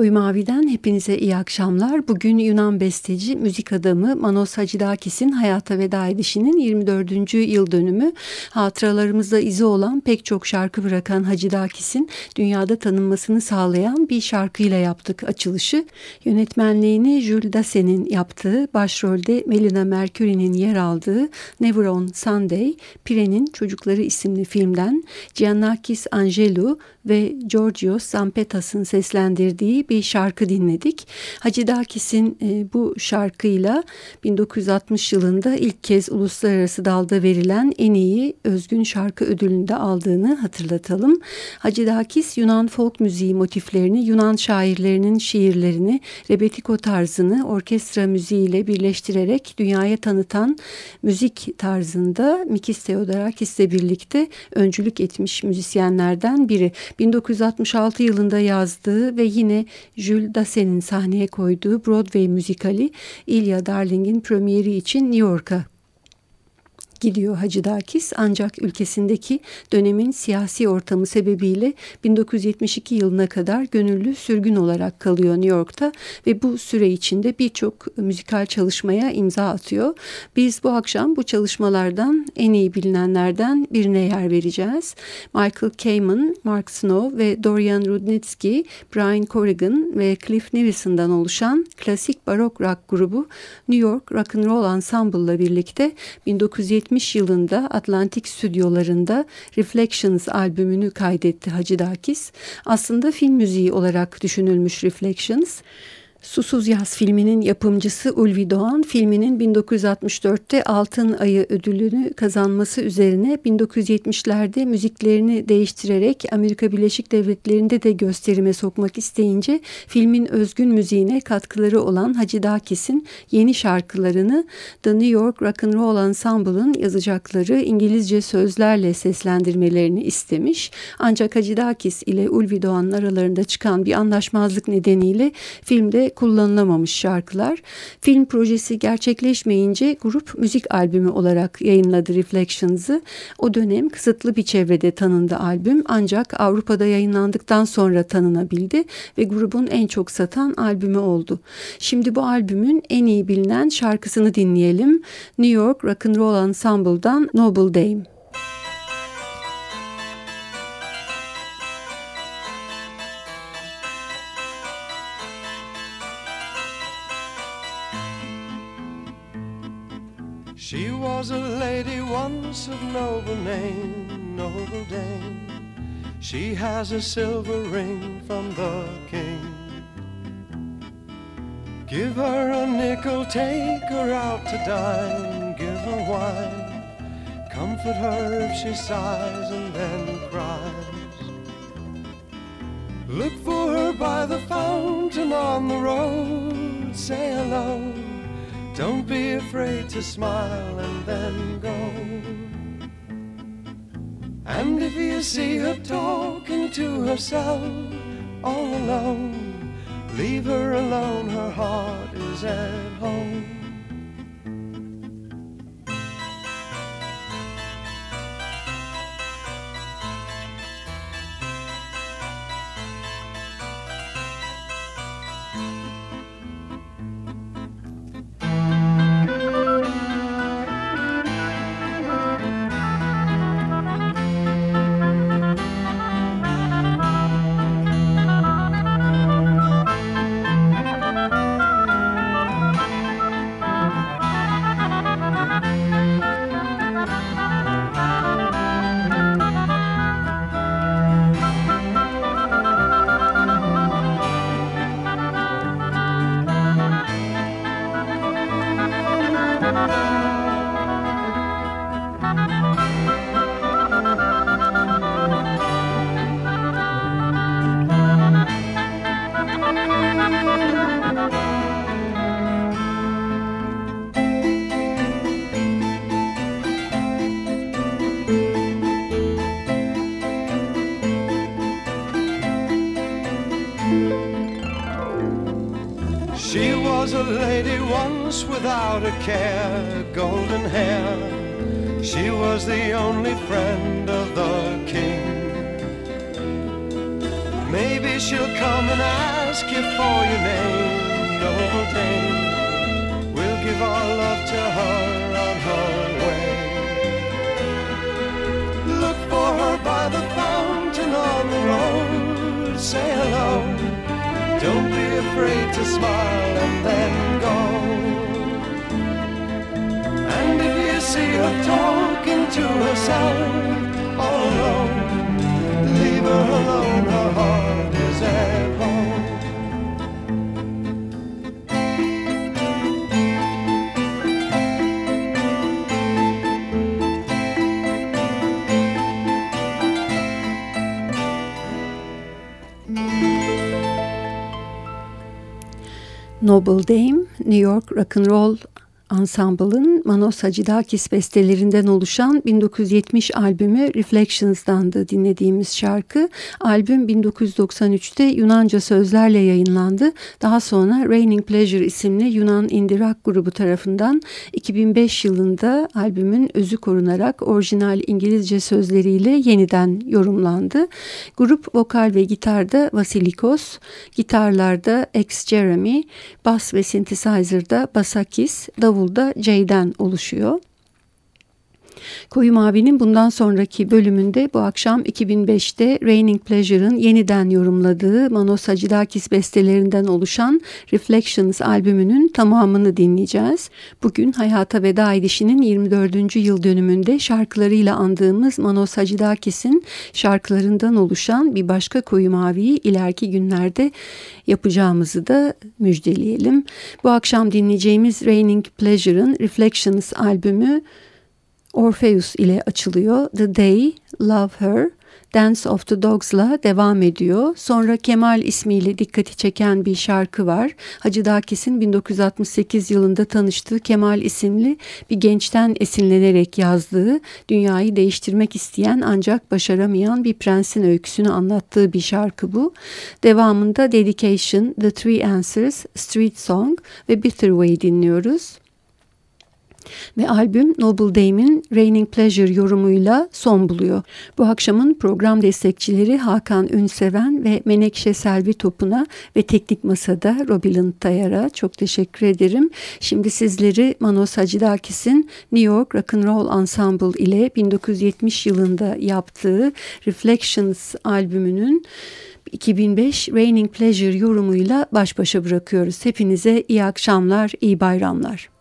Koyu Mavi'den hepinize iyi akşamlar. Bugün Yunan besteci, müzik adamı Manos Hacıdakis'in hayata veda edişinin 24. yıl dönümü. Hatıralarımızda izi olan pek çok şarkı bırakan Hacıdakis'in dünyada tanınmasını sağlayan bir şarkıyla yaptık açılışı. Yönetmenliğini Jules Dassen'in yaptığı, başrolde Melina Mercury'nin yer aldığı Never on Sunday, Pire'nin Çocukları isimli filmden Giannakis Angelou ve Georgios Zampetas'ın seslendirdiği bir şarkı dinledik. Hacı Dakis'in e, bu şarkıyla 1960 yılında ilk kez uluslararası dalda verilen en iyi özgün şarkı ödülünü de aldığını hatırlatalım. Hacı Dakis Yunan folk müziği motiflerini, Yunan şairlerinin şiirlerini, rebetiko tarzını orkestra müziğiyle birleştirerek dünyaya tanıtan müzik tarzında Mikis Theodorakis'le birlikte öncülük etmiş müzisyenlerden biri. 1966 yılında yazdığı ve yine Jules Dassen'in sahneye koyduğu Broadway müzikali Ilya Darling'in premieri için New York'a gidiyor Hacı Dakis ancak ülkesindeki dönemin siyasi ortamı sebebiyle 1972 yılına kadar gönüllü sürgün olarak kalıyor New York'ta ve bu süre içinde birçok müzikal çalışmaya imza atıyor. Biz bu akşam bu çalışmalardan en iyi bilinenlerden birine yer vereceğiz. Michael Kamen, Mark Snow ve Dorian Rudnitsky, Brian Corrigan ve Cliff Nevison'dan oluşan klasik barok rock grubu New York Rock and Roll Ensemble ile birlikte 1970 1970 yılında Atlantik stüdyolarında Reflections albümünü kaydetti Hacı Dakis. Aslında film müziği olarak düşünülmüş Reflections. Susuz Yaz filminin yapımcısı Ulvi Doğan filminin 1964'te Altın Ayı ödülünü kazanması üzerine 1970'lerde müziklerini değiştirerek Amerika Birleşik Devletleri'nde de gösterime sokmak isteyince filmin özgün müziğine katkıları olan Hacı Dakis'in yeni şarkılarını The New York Rock and Roll Ensemble'ın yazacakları İngilizce sözlerle seslendirmelerini istemiş. Ancak Hacı Dakis ile Ulvi Doğan'ın aralarında çıkan bir anlaşmazlık nedeniyle filmde kullanılamamış şarkılar. Film projesi gerçekleşmeyince grup müzik albümü olarak yayınladı Reflections'ı. O dönem kısıtlı bir çevrede tanındı albüm ancak Avrupa'da yayınlandıktan sonra tanınabildi ve grubun en çok satan albümü oldu. Şimdi bu albümün en iyi bilinen şarkısını dinleyelim. New York Rock and Roll Ensemble'dan Noble Dame. Was a lady once of noble name, noble dame. She has a silver ring from the king. Give her a nickel, take her out to dine, give her wine. Comfort her if she sighs and then cries. Look for her by the fountain on the road, say hello don't be afraid to smile and then go. And if you see her talking to herself all alone, leave her alone, her heart is at home. Without a care, golden hair. She was the only friend of the king. Maybe she'll come and ask you for your name. Noble dame, we'll give our love to her on her way. Look for her by the fountain on the road. Say hello. Afraid to smile and then go. And if you see her talking to herself all alone, leave her alone. Her heart is at home. Noble Dame, New York Rock and Roll Ensemble'ın Manos Hacıdakis bestelerinden oluşan 1970 albümü Reflections'dandı dinlediğimiz şarkı. Albüm 1993'te Yunanca sözlerle yayınlandı. Daha sonra Raining Pleasure isimli Yunan indie rock grubu tarafından 2005 yılında albümün özü korunarak orijinal İngilizce sözleriyle yeniden yorumlandı. Grup vokal ve gitarda Vasilikos, gitarlarda Ex Jeremy, bas ve synthesizer'da Basakis, davul davulda C'den oluşuyor. Koyu Mavi'nin bundan sonraki bölümünde bu akşam 2005'te Raining Pleasure'ın yeniden yorumladığı Manos Hacıdakis bestelerinden oluşan Reflections albümünün tamamını dinleyeceğiz. Bugün hayata veda edişinin 24. yıl dönümünde şarkılarıyla andığımız Manos Hacıdakis'in şarkılarından oluşan bir başka Koyu Mavi'yi ileriki günlerde yapacağımızı da müjdeleyelim. Bu akşam dinleyeceğimiz Raining Pleasure'ın Reflections albümü Orpheus ile açılıyor. The Day, Love Her, Dance of the Dogs'la devam ediyor. Sonra Kemal ismiyle dikkati çeken bir şarkı var. Hacı Dakis'in 1968 yılında tanıştığı Kemal isimli bir gençten esinlenerek yazdığı, dünyayı değiştirmek isteyen ancak başaramayan bir prensin öyküsünü anlattığı bir şarkı bu. Devamında Dedication, The Three Answers, Street Song ve Bitter Way dinliyoruz. Ve albüm Noble Dame'in Raining Pleasure yorumuyla son buluyor. Bu akşamın program destekçileri Hakan Ünseven ve Menekşe Selvi Topuna ve Teknik Masa'da Robilin Tayar'a çok teşekkür ederim. Şimdi sizleri Manos Hacıdakis'in New York Rock'n'Roll Ensemble ile 1970 yılında yaptığı Reflections albümünün 2005 Raining Pleasure yorumuyla baş başa bırakıyoruz. Hepinize iyi akşamlar, iyi bayramlar.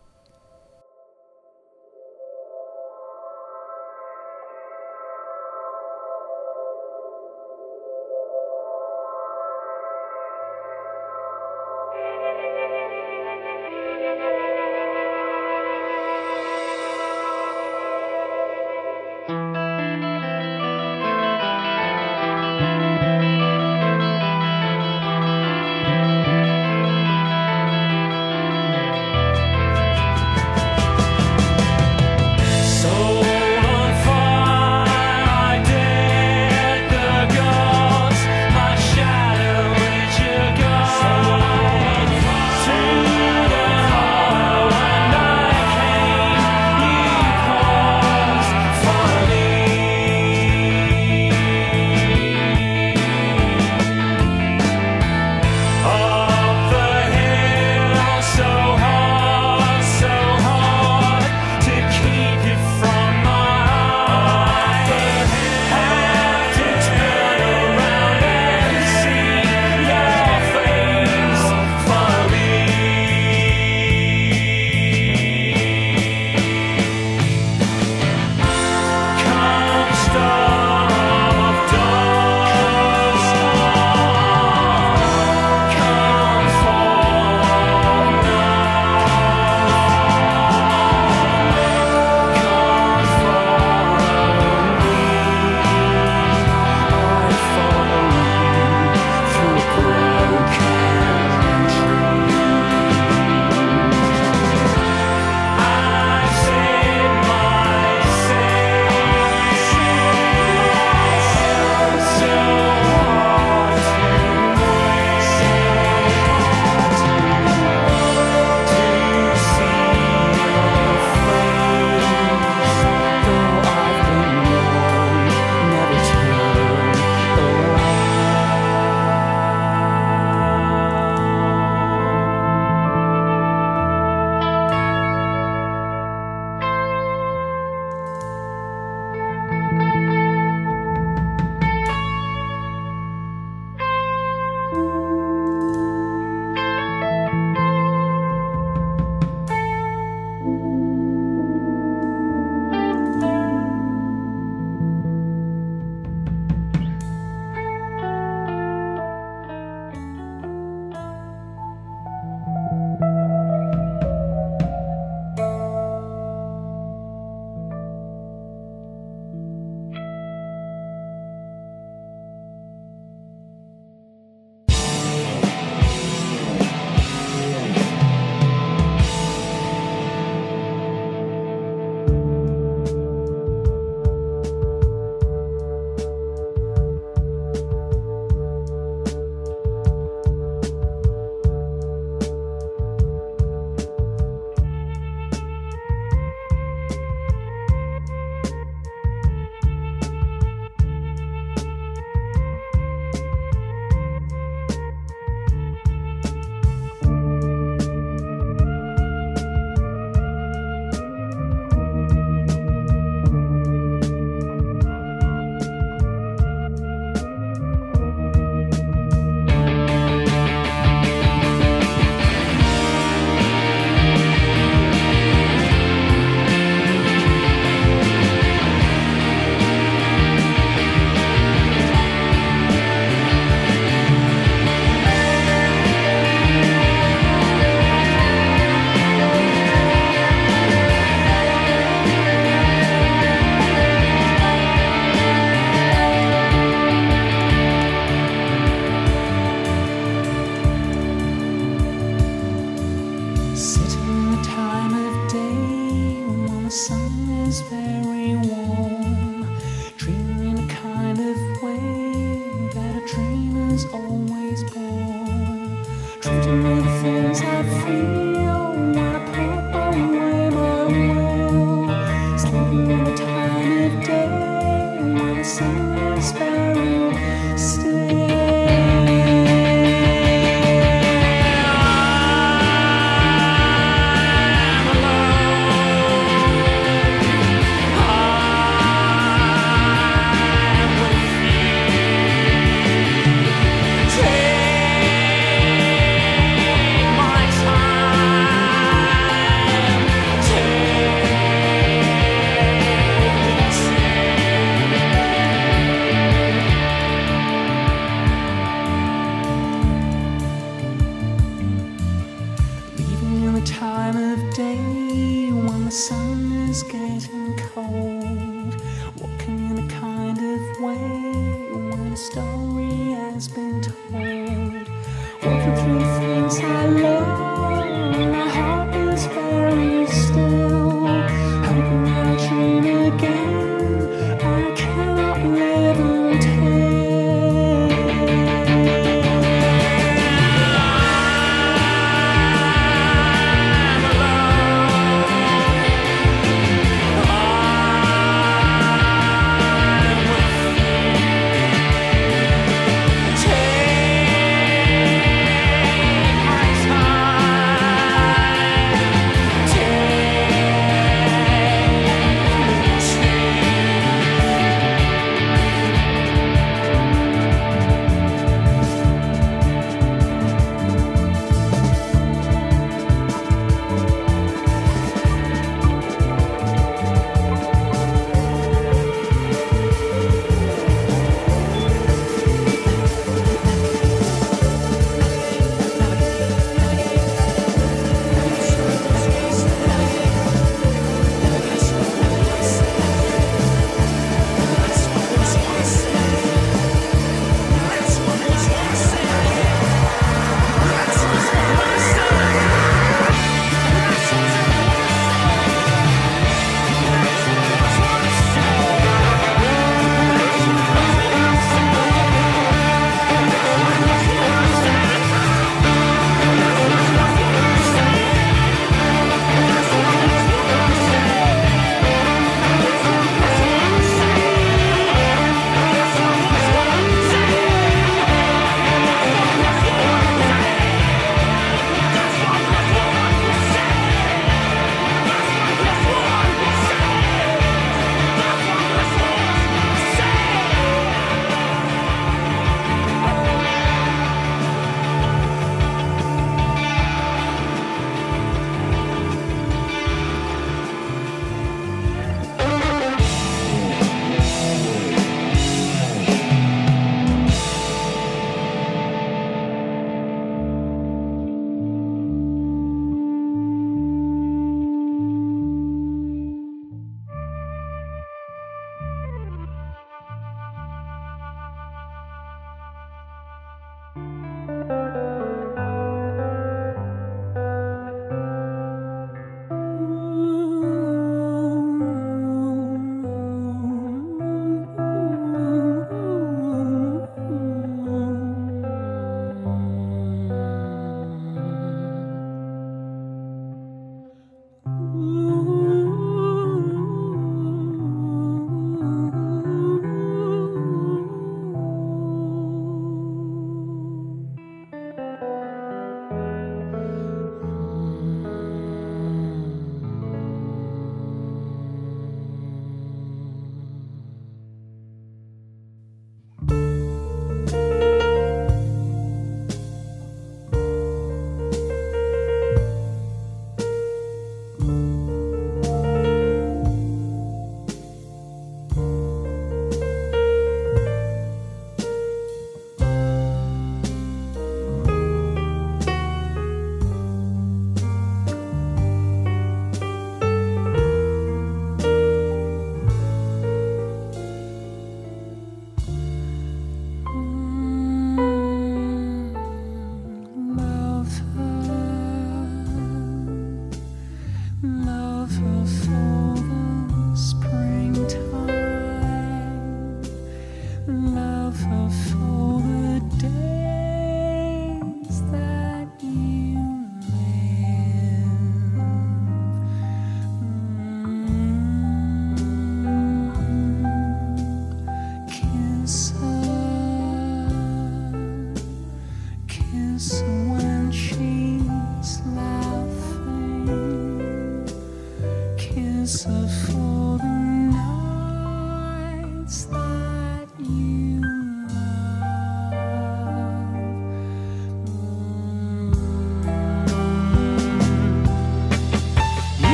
is getting cold. Walking in a kind of way when a story has been.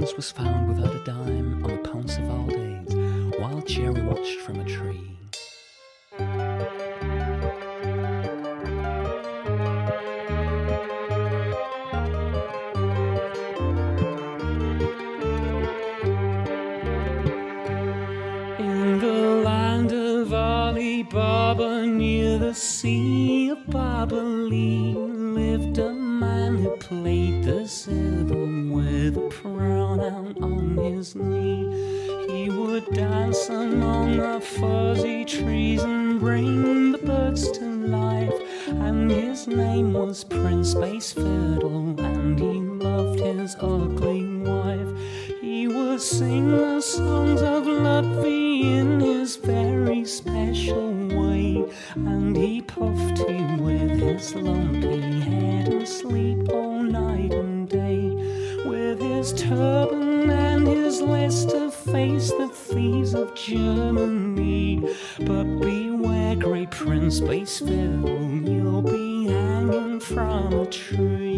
Prince was found without a dime on the Pounceville days, while Jerry watched from a tree. Germany. But beware, great prince, please you'll be hanging from a tree.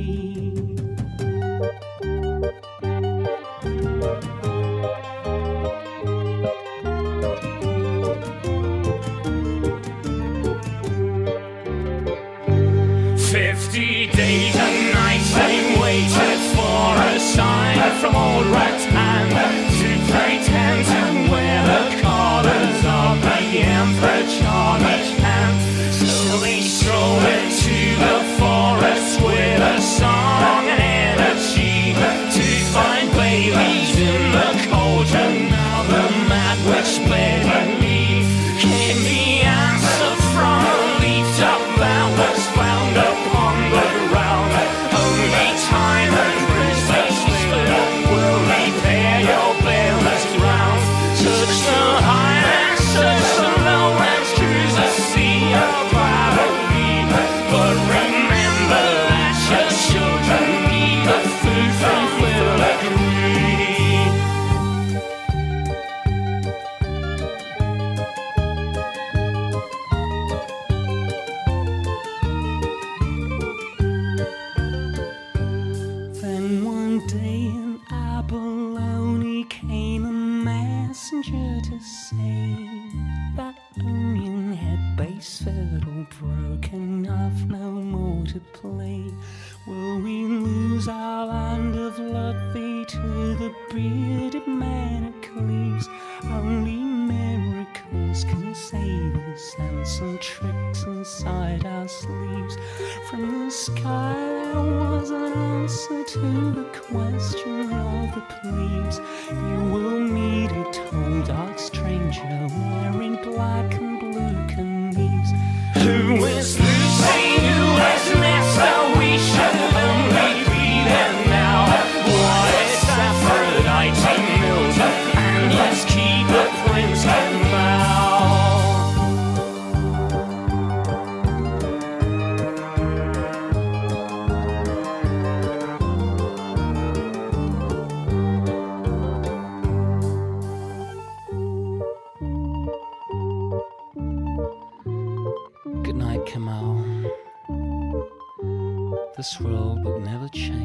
This world will never change.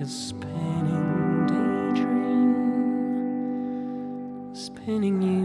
A spinning daydream, spinning you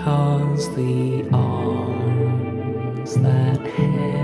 Look for her by the fountain on the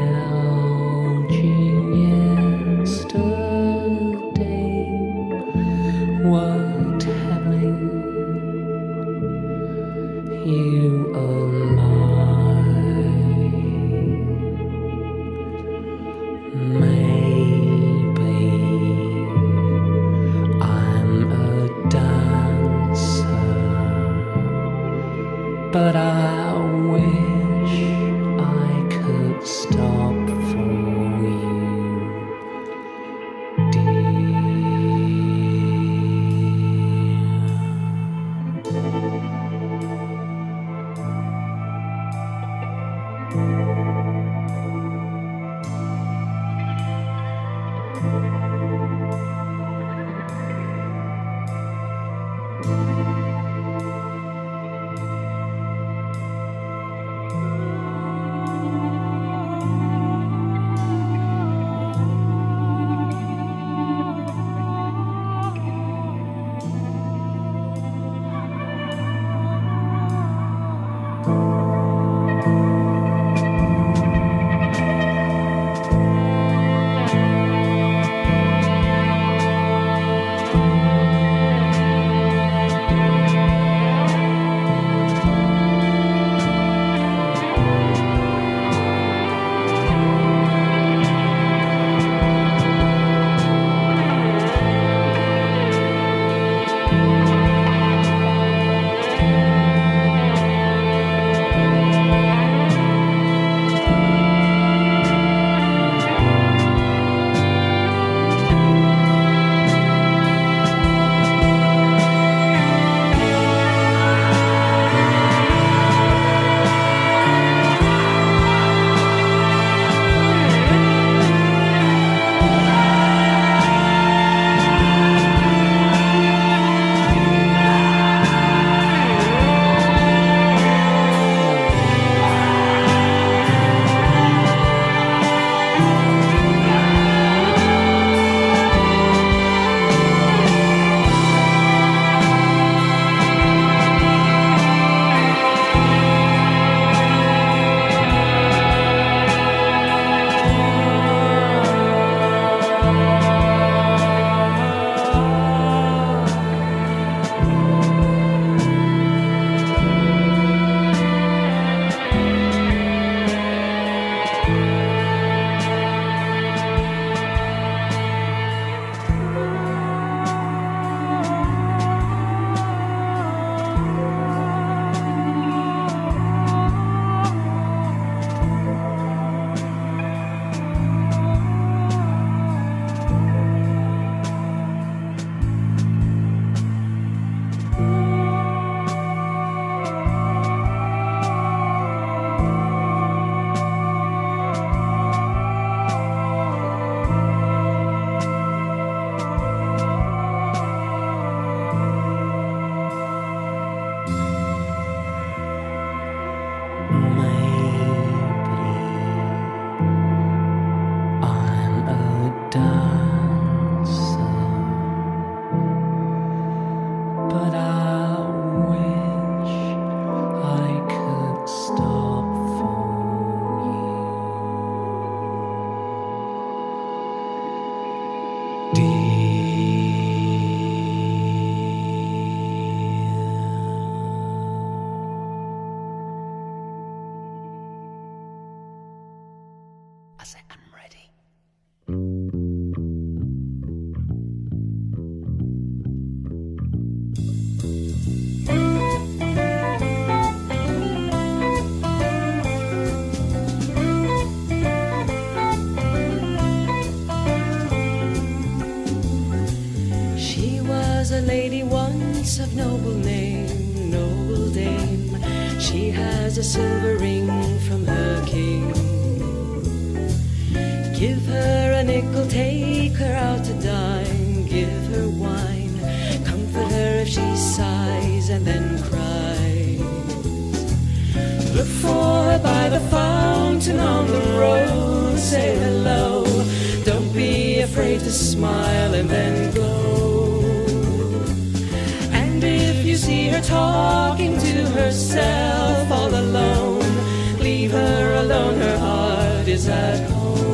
alone, her heart is at home.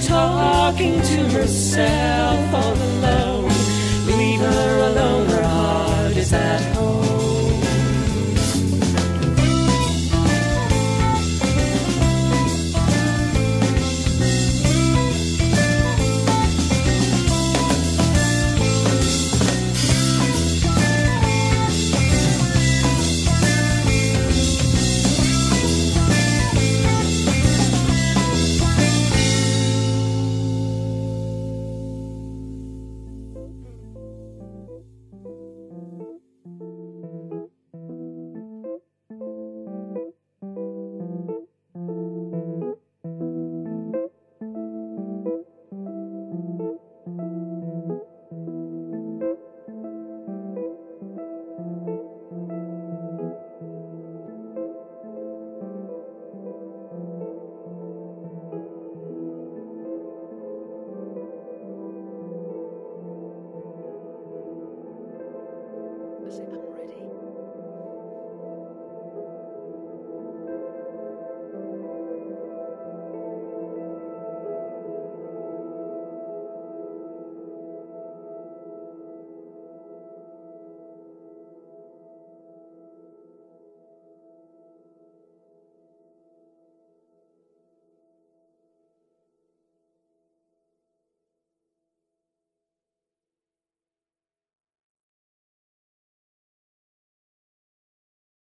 Talking to herself all alone. Leave her alone,